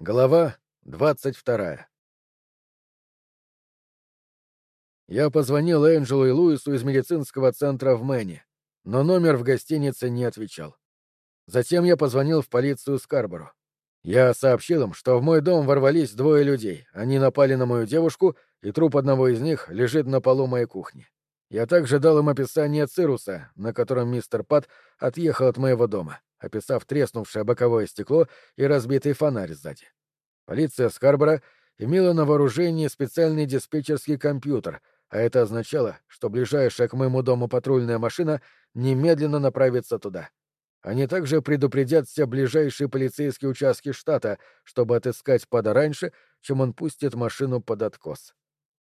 Глава двадцать вторая Я позвонил Энджелу и Луису из медицинского центра в Мэне, но номер в гостинице не отвечал. Затем я позвонил в полицию Скарборо. Я сообщил им, что в мой дом ворвались двое людей. Они напали на мою девушку, и труп одного из них лежит на полу моей кухни. Я также дал им описание Цируса, на котором мистер Пат отъехал от моего дома описав треснувшее боковое стекло и разбитый фонарь сзади. Полиция Скарбора имела на вооружении специальный диспетчерский компьютер, а это означало, что ближайшая к моему дому патрульная машина немедленно направится туда. Они также предупредят все ближайшие полицейские участки штата, чтобы отыскать Пада раньше, чем он пустит машину под откос.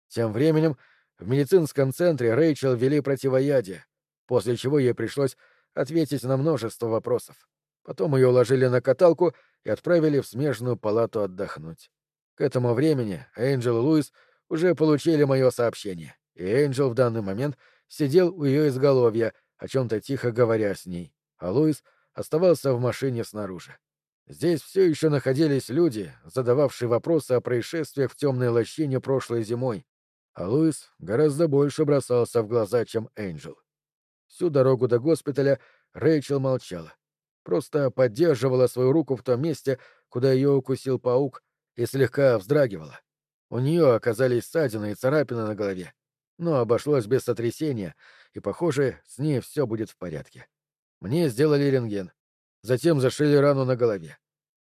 Тем временем в медицинском центре Рэйчел ввели противоядие, после чего ей пришлось ответить на множество вопросов. Потом ее уложили на каталку и отправили в смежную палату отдохнуть. К этому времени Энджел и Луис уже получили мое сообщение, и Энджел в данный момент сидел у ее изголовья, о чем-то тихо говоря с ней, а Луис оставался в машине снаружи. Здесь все еще находились люди, задававшие вопросы о происшествиях в темной лощине прошлой зимой, а Луис гораздо больше бросался в глаза, чем Энджел. Всю дорогу до госпиталя Рэйчел молчала. Просто поддерживала свою руку в том месте, куда ее укусил паук, и слегка вздрагивала. У нее оказались ссадины и царапины на голове. Но обошлось без сотрясения, и, похоже, с ней все будет в порядке. Мне сделали рентген. Затем зашили рану на голове.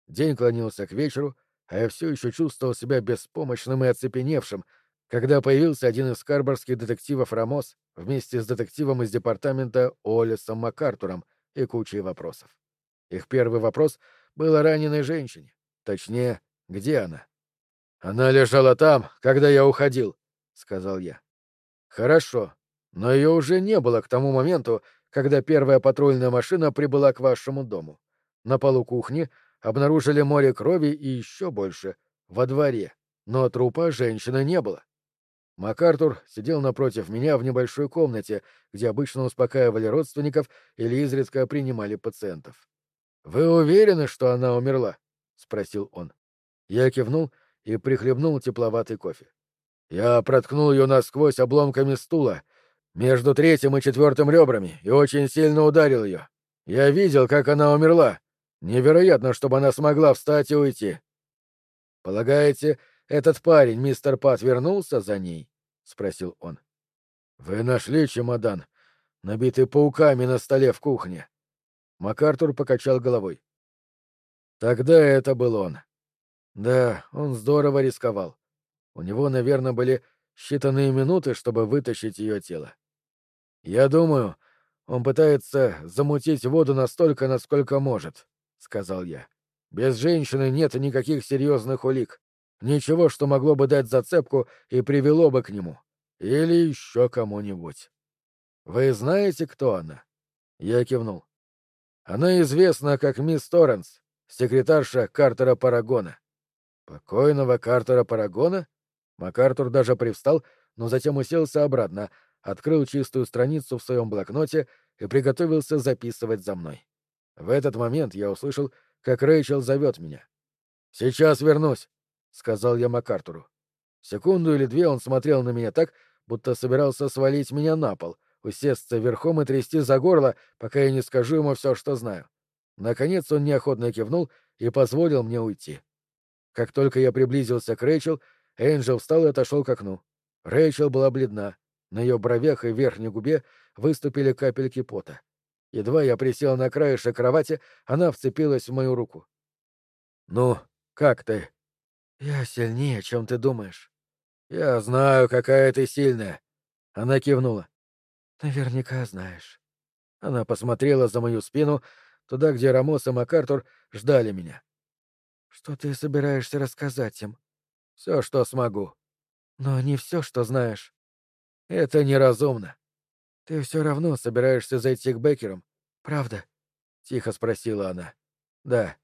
День клонился к вечеру, а я все еще чувствовал себя беспомощным и оцепеневшим, когда появился один из карборских детективов Рамос вместе с детективом из департамента Олесом МакАртуром и кучей вопросов. Их первый вопрос был о раненой женщине. Точнее, где она? «Она лежала там, когда я уходил», — сказал я. «Хорошо, но ее уже не было к тому моменту, когда первая патрульная машина прибыла к вашему дому. На полу кухни обнаружили море крови и еще больше — во дворе, но трупа женщины не было. МакАртур сидел напротив меня в небольшой комнате, где обычно успокаивали родственников или изредка принимали пациентов. «Вы уверены, что она умерла?» — спросил он. Я кивнул и прихлебнул тепловатый кофе. Я проткнул ее насквозь обломками стула, между третьим и четвертым ребрами, и очень сильно ударил ее. Я видел, как она умерла. Невероятно, чтобы она смогла встать и уйти. Полагаете, этот парень, мистер Пат, вернулся за ней? — спросил он. — Вы нашли чемодан, набитый пауками на столе в кухне. МакАртур покачал головой. Тогда это был он. Да, он здорово рисковал. У него, наверное, были считанные минуты, чтобы вытащить ее тело. Я думаю, он пытается замутить воду настолько, насколько может, сказал я. Без женщины нет никаких серьезных улик. Ничего, что могло бы дать зацепку и привело бы к нему. Или еще кому-нибудь. Вы знаете, кто она? Я кивнул. Она известна как мисс Торренс, секретарша Картера Парагона. Покойного Картера Парагона? МакАртур даже привстал, но затем уселся обратно, открыл чистую страницу в своем блокноте и приготовился записывать за мной. В этот момент я услышал, как Рэйчел зовет меня. «Сейчас вернусь», — сказал я МакАртуру. Секунду или две он смотрел на меня так, будто собирался свалить меня на пол, усесться верхом и трясти за горло, пока я не скажу ему все, что знаю. Наконец он неохотно кивнул и позволил мне уйти. Как только я приблизился к Рэйчел, Энджел встал и отошел к окну. Рэйчел была бледна. На ее бровях и верхней губе выступили капельки пота. Едва я присел на краешек кровати, она вцепилась в мою руку. «Ну, как ты?» «Я сильнее, чем ты думаешь». «Я знаю, какая ты сильная». Она кивнула. «Наверняка знаешь». Она посмотрела за мою спину, туда, где Рамос и МакАртур ждали меня. «Что ты собираешься рассказать им?» «Все, что смогу». «Но не все, что знаешь». «Это неразумно». «Ты все равно собираешься зайти к Беккерам, правда?» — тихо спросила она. «Да».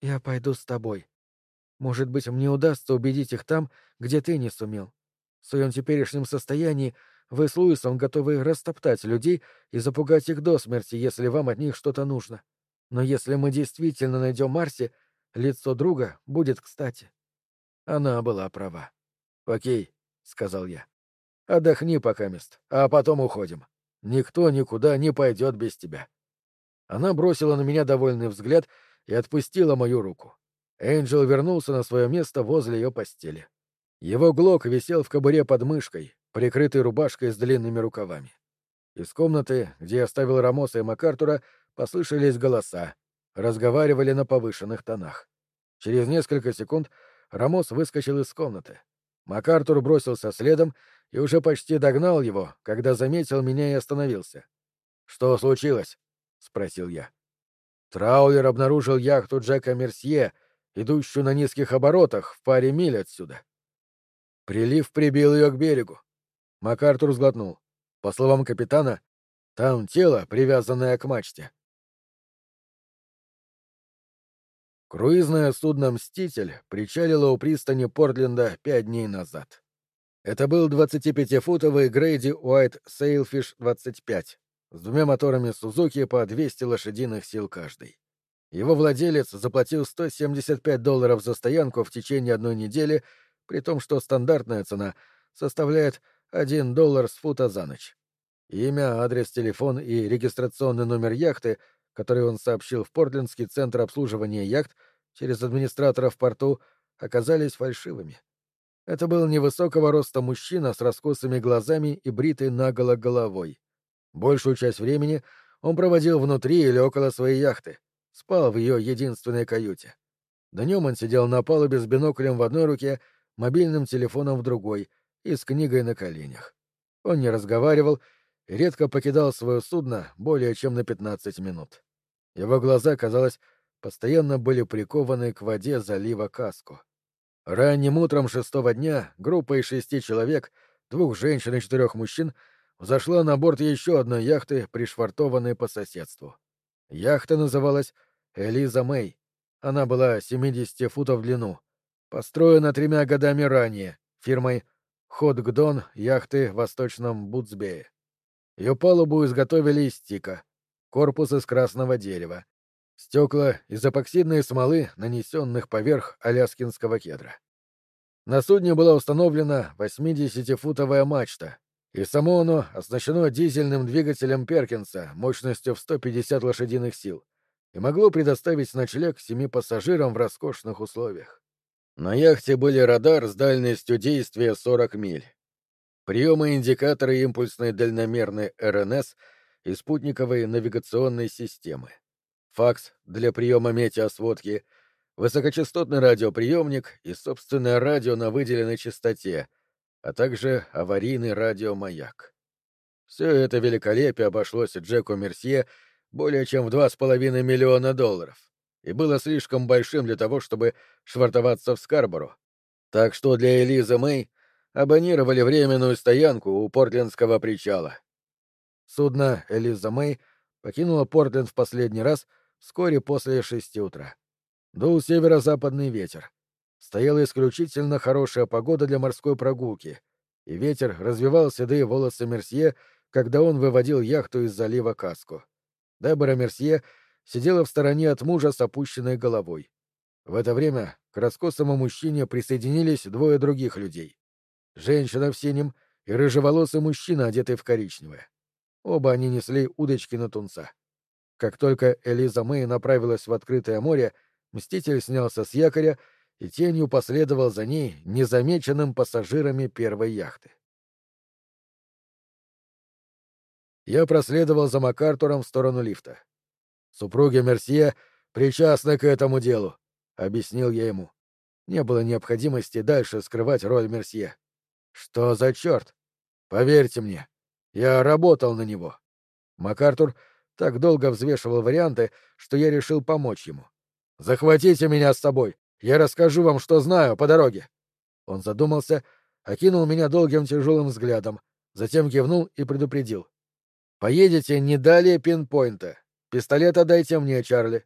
«Я пойду с тобой. Может быть, мне удастся убедить их там, где ты не сумел. В своем теперешнем состоянии вы с Луисом готовы растоптать людей и запугать их до смерти, если вам от них что-то нужно. Но если мы действительно найдем Марси, лицо друга будет кстати. Она была права. «Окей», — сказал я. «Отдохни пока, мест, а потом уходим. Никто никуда не пойдет без тебя». Она бросила на меня довольный взгляд и отпустила мою руку. Энджел вернулся на свое место возле ее постели. Его глок висел в кобуре под мышкой, прикрытый рубашкой с длинными рукавами. Из комнаты, где оставил Рамоса и МакАртура, послышались голоса, разговаривали на повышенных тонах. Через несколько секунд Рамос выскочил из комнаты. МакАртур бросился следом и уже почти догнал его, когда заметил меня и остановился. «Что случилось?» — спросил я. Траулер обнаружил яхту Джека Мерсье, идущую на низких оборотах в паре миль отсюда. Прилив прибил ее к берегу. МакАртур сглотнул. По словам капитана, там тело, привязанное к мачте. Круизное судно «Мститель» причалило у пристани Портленда пять дней назад. Это был 25-футовый Грейди Уайт Сейлфиш 25 с двумя моторами Сузуки по 200 лошадиных сил каждый. Его владелец заплатил 175 долларов за стоянку в течение одной недели, при том, что стандартная цена составляет 1 доллар с фута за ночь. Имя, адрес, телефон и регистрационный номер яхты — которые он сообщил в Портлендский центр обслуживания яхт через администратора в порту, оказались фальшивыми. Это был невысокого роста мужчина с раскосыми глазами и бритой наголо головой. Большую часть времени он проводил внутри или около своей яхты, спал в ее единственной каюте. Днем он сидел на палубе с биноклем в одной руке, мобильным телефоном в другой и с книгой на коленях. Он не разговаривал и редко покидал свое судно более чем на 15 минут. Его глаза, казалось, постоянно были прикованы к воде залива Каску. Ранним утром шестого дня группа из шести человек, двух женщин и четырех мужчин, взошла на борт еще одной яхты, пришвартованной по соседству. Яхта называлась «Элиза Мэй». Она была 70 футов в длину. Построена тремя годами ранее фирмой «Ходгдон» яхты в Восточном Бутсбее. Ее палубу изготовили из тика — корпус из красного дерева, стекла из эпоксидной смолы, нанесенных поверх аляскинского кедра. На судне была установлена 80-футовая мачта, и само оно оснащено дизельным двигателем Перкинса мощностью в 150 лошадиных сил и могло предоставить ночлег семи пассажирам в роскошных условиях. На яхте были радар с дальностью действия 40 миль. Приемы индикаторы импульсной дальномерной РНС — и спутниковой навигационной системы, факс для приема метеосводки, высокочастотный радиоприемник и собственное радио на выделенной частоте, а также аварийный радиомаяк. Все это великолепие обошлось Джеку Мерсье более чем в два с половиной миллиона долларов и было слишком большим для того, чтобы швартоваться в Скарборо. Так что для Элизы Мэй абонировали временную стоянку у Портлендского причала — Судно «Элиза Мэй» покинуло Портленд в последний раз вскоре после шести утра. Дул северо-западный ветер. Стояла исключительно хорошая погода для морской прогулки, и ветер развивал седые волосы Мерсье, когда он выводил яхту из залива Каско. Дебора Мерсье сидела в стороне от мужа с опущенной головой. В это время к раскосому мужчине присоединились двое других людей. Женщина в синем и рыжеволосый мужчина, одетый в коричневое. Оба они несли удочки на тунца. Как только Элиза Мэй направилась в открытое море, Мститель снялся с якоря и тенью последовал за ней незамеченным пассажирами первой яхты. Я проследовал за МакАртуром в сторону лифта. «Супруги Мерсье причастны к этому делу», — объяснил я ему. Не было необходимости дальше скрывать роль Мерсье. «Что за черт? Поверьте мне, я работал на него. МакАртур так долго взвешивал варианты, что я решил помочь ему. «Захватите меня с собой. Я расскажу вам, что знаю по дороге». Он задумался, окинул меня долгим тяжелым взглядом, затем кивнул и предупредил. «Поедете не далее пинпойнта. Пистолет отдайте мне, Чарли».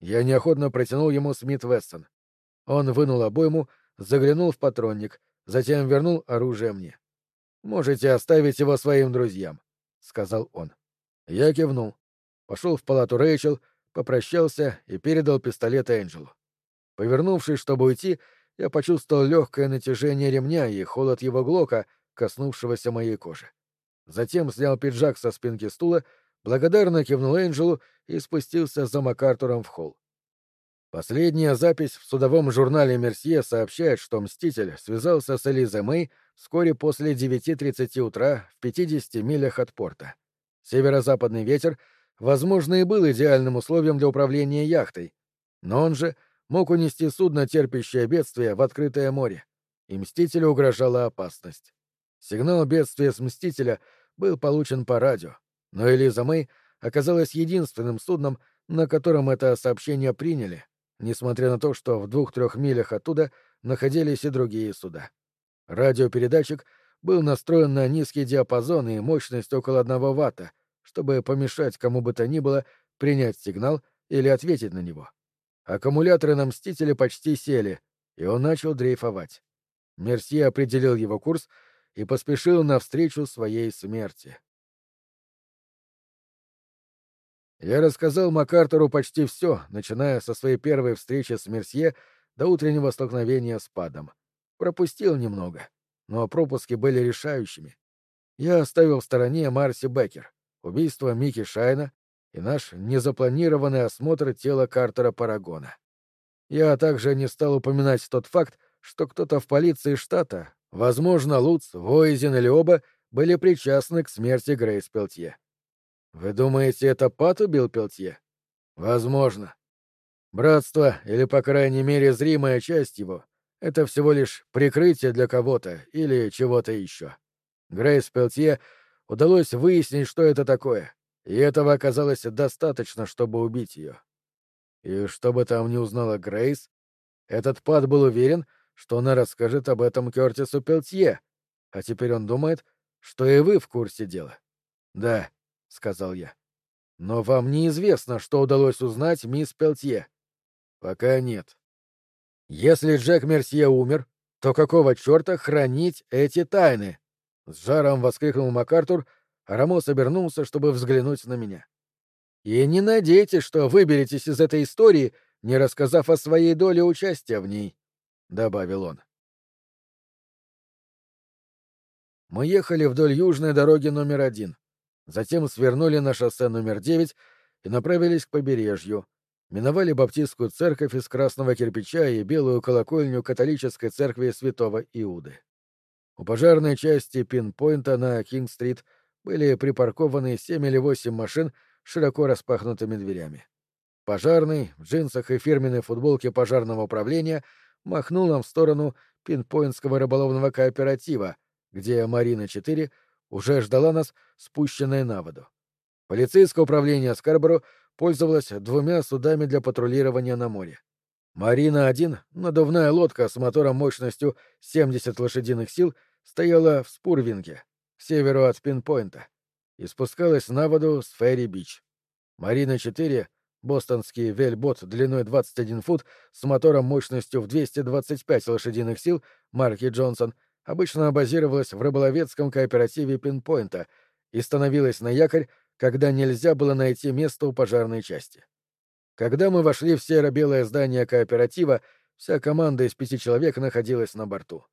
Я неохотно протянул ему Смит Вессон. Он вынул обойму, заглянул в патронник, затем вернул оружие мне. Можете оставить его своим друзьям, сказал он. Я кивнул. Пошел в палату Рэйчел, попрощался и передал пистолет Энджелу. Повернувшись, чтобы уйти, я почувствовал легкое натяжение ремня и холод его глока, коснувшегося моей кожи. Затем снял пиджак со спинки стула, благодарно кивнул Энджелу и спустился за МакАртуром в холл. Последняя запись в судовом журнале «Мерсье» сообщает, что «Мститель» связался с Элизой Мэй вскоре после 9.30 утра в 50 милях от порта. Северо-западный ветер, возможно, и был идеальным условием для управления яхтой, но он же мог унести судно, терпящее бедствие, в открытое море, и «Мстителю» угрожала опасность. Сигнал бедствия с «Мстителя» был получен по радио, но Элиза Мэй оказалась единственным судном, на котором это сообщение приняли, несмотря на то, что в двух-трех милях оттуда находились и другие суда. Радиопередатчик был настроен на низкий диапазон и мощность около одного ватта, чтобы помешать кому бы то ни было принять сигнал или ответить на него. Аккумуляторы на «Мстителе» почти сели, и он начал дрейфовать. Мерсье определил его курс и поспешил навстречу своей смерти. Я рассказал МакАртуру почти все, начиная со своей первой встречи с Мерсье до утреннего столкновения с Падом. Пропустил немного, но пропуски были решающими. Я оставил в стороне Марси Беккер, убийство Микки Шайна и наш незапланированный осмотр тела Картера Парагона. Я также не стал упоминать тот факт, что кто-то в полиции штата, возможно, Луц, Войзен или оба, были причастны к смерти Грейс Пелтье. Вы думаете, это Пат убил Пелтье? Возможно. Братство, или, по крайней мере, зримая часть его, это всего лишь прикрытие для кого-то или чего-то еще. Грейс Пелтье удалось выяснить, что это такое, и этого оказалось достаточно, чтобы убить ее. И чтобы там не узнала Грейс, этот Пат был уверен, что она расскажет об этом Кертису Пелтье, а теперь он думает, что и вы в курсе дела. Да, — сказал я. «Но вам неизвестно, что удалось узнать мисс Пелтье». «Пока нет». «Если Джек Мерсье умер, то какого черта хранить эти тайны?» С жаром воскликнул МакАртур, Рамос обернулся, чтобы взглянуть на меня. «И не надейтесь, что выберетесь из этой истории, не рассказав о своей доле участия в ней», — добавил он. Мы ехали вдоль южной дороги номер один. Затем свернули на шоссе номер 9 и направились к побережью. Миновали баптистскую церковь из красного кирпича и белую колокольню католической церкви святого Иуды. У пожарной части Пинпойнта на Кинг-стрит были припаркованы семь или восемь машин с широко распахнутыми дверями. Пожарный, в джинсах и фирменной футболке пожарного управления, махнул нам в сторону Пинпойнтского рыболовного кооператива, где Марина-4 уже ждала нас, спущенная на воду. Полицейское управление Скарборо пользовалось двумя судами для патрулирования на море. «Марина-1», надувная лодка с мотором мощностью 70 лошадиных сил, стояла в Спурвинге, к северу от Пинпойнта, и спускалась на воду с Ферри-Бич. «Марина-4», бостонский вельбот длиной 21 фут с мотором мощностью в 225 лошадиных сил марки Джонсон — обычно базировалась в рыболовецком кооперативе Пинпойнта и становилась на якорь, когда нельзя было найти место у пожарной части. Когда мы вошли в серо-белое здание кооператива, вся команда из пяти человек находилась на борту.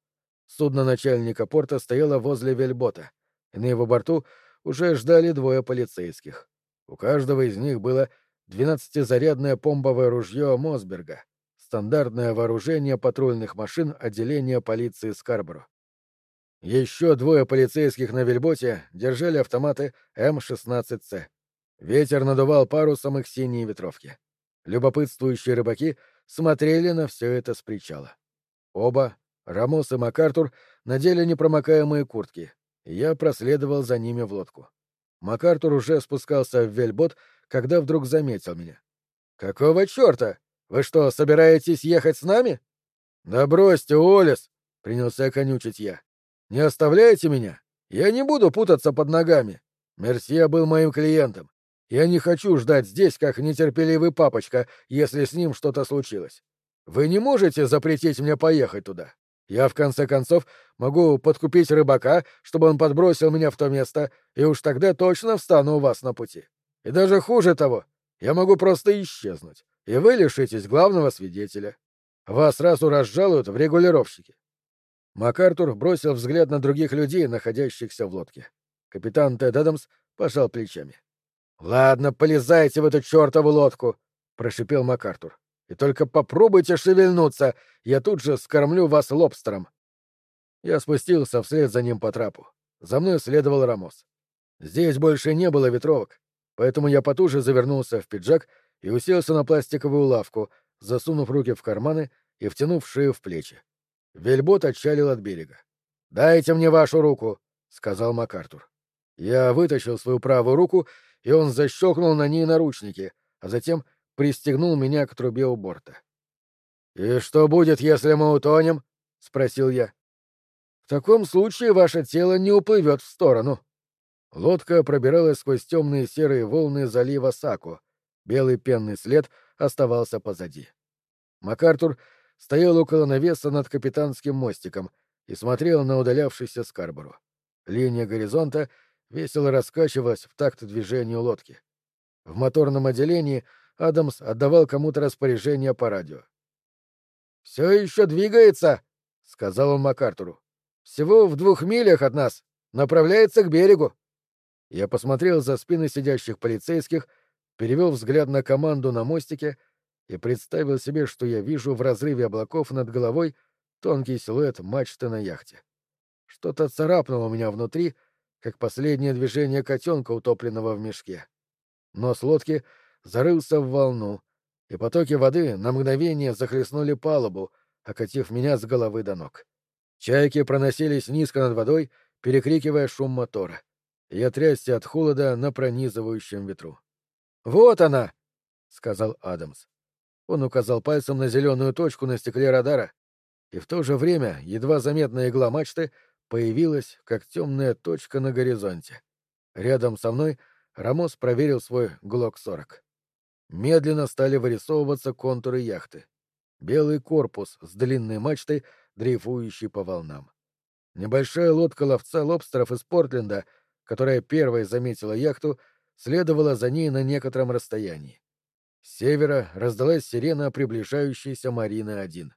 Судно начальника порта стояло возле вельбота, и на его борту уже ждали двое полицейских. У каждого из них было 12-зарядное помповое ружье Мосберга, стандартное вооружение патрульных машин отделения полиции Скарборо. Еще двое полицейских на вельботе держали автоматы М-16С. Ветер надувал парусом их синие ветровки. Любопытствующие рыбаки смотрели на все это с причала. Оба, Рамос и МакАртур, надели непромокаемые куртки, я проследовал за ними в лодку. МакАртур уже спускался в вельбот, когда вдруг заметил меня. «Какого черта? Вы что, собираетесь ехать с нами?» «Да бросьте, Олес!» — принялся конючить я. Не оставляйте меня. Я не буду путаться под ногами. Мерсье был моим клиентом. Я не хочу ждать здесь, как нетерпеливый папочка, если с ним что-то случилось. Вы не можете запретить мне поехать туда. Я, в конце концов, могу подкупить рыбака, чтобы он подбросил меня в то место, и уж тогда точно встану у вас на пути. И даже хуже того, я могу просто исчезнуть, и вы лишитесь главного свидетеля. вас сразу разжалуют в регулировщики. МакАртур бросил взгляд на других людей, находящихся в лодке. Капитан Тед Адамс пожал плечами. «Ладно, полезайте в эту чертову лодку!» — прошипел МакАртур. «И только попробуйте шевельнуться, я тут же скормлю вас лобстером!» Я спустился вслед за ним по трапу. За мной следовал Рамос. Здесь больше не было ветровок, поэтому я потуже завернулся в пиджак и уселся на пластиковую лавку, засунув руки в карманы и втянув шею в плечи. Вельбот отчалил от берега. «Дайте мне вашу руку», — сказал МакАртур. Я вытащил свою правую руку, и он защелкнул на ней наручники, а затем пристегнул меня к трубе у борта. «И что будет, если мы утонем?» — спросил я. «В таком случае ваше тело не уплывет в сторону». Лодка пробиралась сквозь темные серые волны залива Саку. Белый пенный след оставался позади. МакАртур стоял около навеса над капитанским мостиком и смотрел на удалявшийся Скарбору. Линия горизонта весело раскачивалась в такт движению лодки. В моторном отделении Адамс отдавал кому-то распоряжение по радио. «Все еще двигается», — сказал он МакАртуру. «Всего в двух милях от нас. Направляется к берегу». Я посмотрел за спины сидящих полицейских, перевел взгляд на команду на мостике и представил себе, что я вижу в разрыве облаков над головой тонкий силуэт мачты на яхте. Что-то царапнуло меня внутри, как последнее движение котенка, утопленного в мешке. Нос лодки зарылся в волну, и потоки воды на мгновение захлестнули палубу, окатив меня с головы до ног. Чайки проносились низко над водой, перекрикивая шум мотора. Я трясся от холода на пронизывающем ветру. «Вот она!» — сказал Адамс. Он указал пальцем на зеленую точку на стекле радара, и в то же время едва заметная игла мачты появилась, как темная точка на горизонте. Рядом со мной Рамос проверил свой ГЛОК-40. Медленно стали вырисовываться контуры яхты. Белый корпус с длинной мачтой, дрейфующий по волнам. Небольшая лодка ловца лобстеров из Портленда, которая первой заметила яхту, следовала за ней на некотором расстоянии. С севера раздалась сирена приближающейся Марины-1.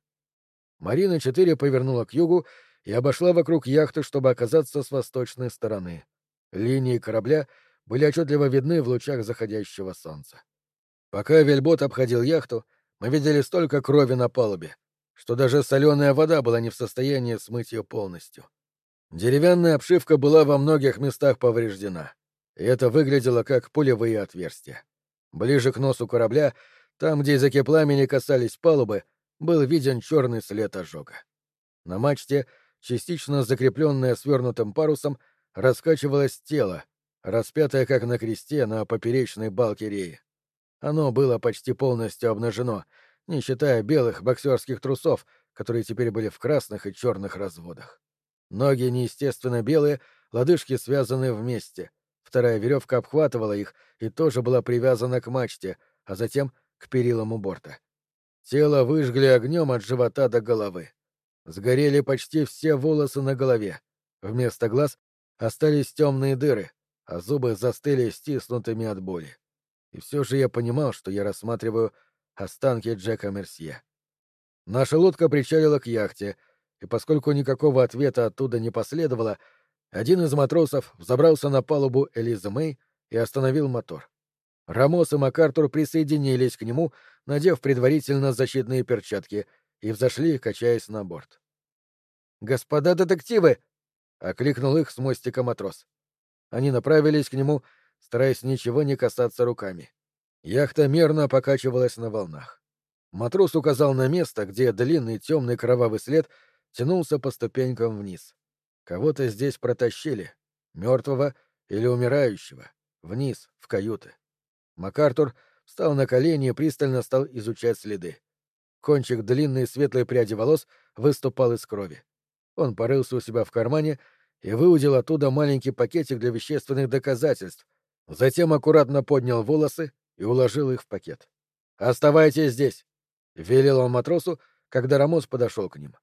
Марина-4 повернула к югу и обошла вокруг яхты, чтобы оказаться с восточной стороны. Линии корабля были отчетливо видны в лучах заходящего солнца. Пока вельбот обходил яхту, мы видели столько крови на палубе, что даже соленая вода была не в состоянии смыть ее полностью. Деревянная обшивка была во многих местах повреждена, и это выглядело как пулевые отверстия. Ближе к носу корабля, там, где языки пламени касались палубы, был виден черный след ожога. На мачте, частично закрепленное свернутым парусом, раскачивалось тело, распятое как на кресте на поперечной балке реи. Оно было почти полностью обнажено, не считая белых боксерских трусов, которые теперь были в красных и черных разводах. Ноги неестественно белые, лодыжки связаны вместе, Вторая веревка обхватывала их и тоже была привязана к мачте, а затем к перилам у борта. Тело выжгли огнем от живота до головы. Сгорели почти все волосы на голове. Вместо глаз остались темные дыры, а зубы застыли стиснутыми от боли. И все же я понимал, что я рассматриваю останки Джека Мерсье. Наша лодка причалила к яхте, и поскольку никакого ответа оттуда не последовало, один из матросов взобрался на палубу Элизы Мэй и остановил мотор. Рамос и МакАртур присоединились к нему, надев предварительно защитные перчатки, и взошли, качаясь на борт. «Господа детективы!» — окликнул их с мостика матрос. Они направились к нему, стараясь ничего не касаться руками. Яхта мерно покачивалась на волнах. Матрос указал на место, где длинный темный кровавый след тянулся по ступенькам вниз. Кого-то здесь протащили, мертвого или умирающего, вниз, в каюты. МакАртур встал на колени и пристально стал изучать следы. Кончик длинной светлой пряди волос выступал из крови. Он порылся у себя в кармане и выудил оттуда маленький пакетик для вещественных доказательств, затем аккуратно поднял волосы и уложил их в пакет. «Оставайтесь здесь!» — велел он матросу, когда Рамос подошел к ним.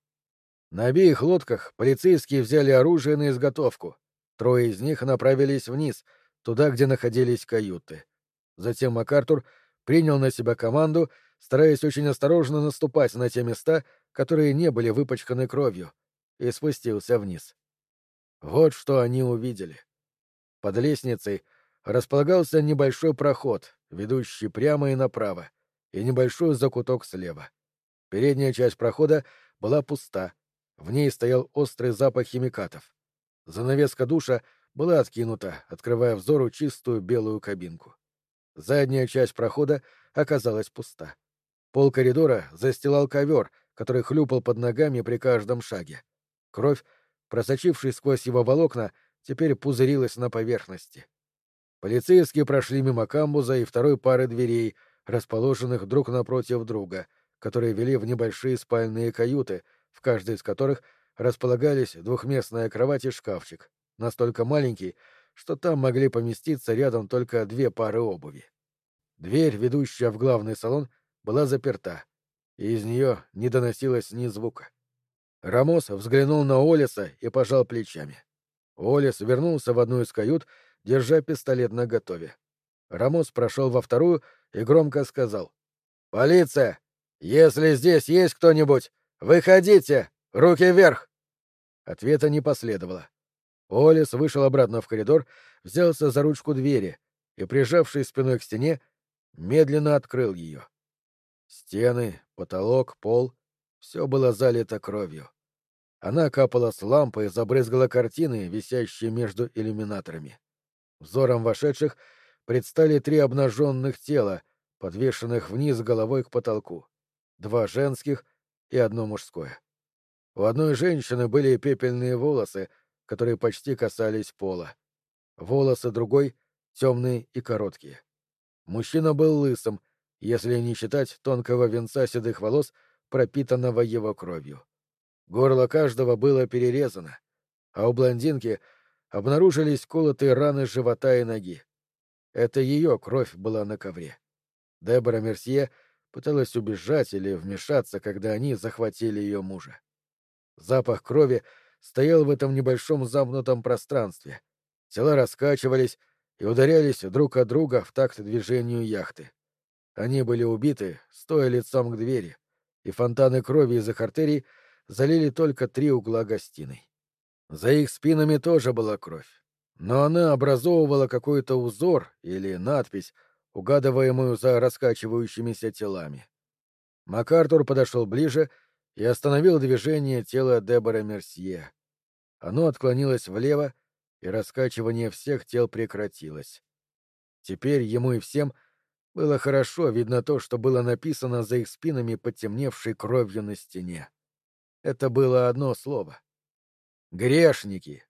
На обеих лодках полицейские взяли оружие на изготовку. Трое из них направились вниз, туда, где находились каюты. Затем МакАртур принял на себя команду, стараясь очень осторожно наступать на те места, которые не были выпачканы кровью, и спустился вниз. Вот что они увидели. Под лестницей располагался небольшой проход, ведущий прямо и направо, и небольшой закуток слева. Передняя часть прохода была пуста, в ней стоял острый запах химикатов. Занавеска душа была откинута, открывая взору чистую белую кабинку. Задняя часть прохода оказалась пуста. Пол коридора застилал ковер, который хлюпал под ногами при каждом шаге. Кровь, просочившись сквозь его волокна, теперь пузырилась на поверхности. Полицейские прошли мимо камбуза и второй пары дверей, расположенных друг напротив друга, которые вели в небольшие спальные каюты, в каждой из которых располагались двухместная кровать и шкафчик, настолько маленький, что там могли поместиться рядом только две пары обуви. Дверь, ведущая в главный салон, была заперта, и из нее не доносилось ни звука. Рамос взглянул на Олеса и пожал плечами. Олес вернулся в одну из кают, держа пистолет наготове. Рамос прошел во вторую и громко сказал. «Полиция! Если здесь есть кто-нибудь, выходите! Руки вверх!» Ответа не последовало. Олес вышел обратно в коридор, взялся за ручку двери и, прижавшись спиной к стене, медленно открыл ее. Стены, потолок, пол — все было залито кровью. Она капала с лампы и забрызгала картины, висящие между иллюминаторами. Взором вошедших предстали три обнаженных тела, подвешенных вниз головой к потолку. Два женских и одно мужское. У одной женщины были пепельные волосы, которые почти касались пола. Волосы другой — темные и короткие. Мужчина был лысым, если не считать тонкого венца седых волос, пропитанного его кровью. Горло каждого было перерезано, а у блондинки обнаружились колотые раны живота и ноги. Это ее кровь была на ковре. Дебора Мерсье пыталась убежать или вмешаться, когда они захватили ее мужа. Запах крови стоял в этом небольшом замкнутом пространстве. Тела раскачивались и ударялись друг от друга в такт движению яхты. Они были убиты, стоя лицом к двери, и фонтаны крови из их артерий залили только три угла гостиной. За их спинами тоже была кровь, но она образовывала какой-то узор или надпись, угадываемую за раскачивающимися телами. МакАртур подошел ближе и остановил движение тела Дебора Мерсье. Оно отклонилось влево, и раскачивание всех тел прекратилось. Теперь ему и всем было хорошо видно то, что было написано за их спинами потемневшей кровью на стене. Это было одно слово. Грешники.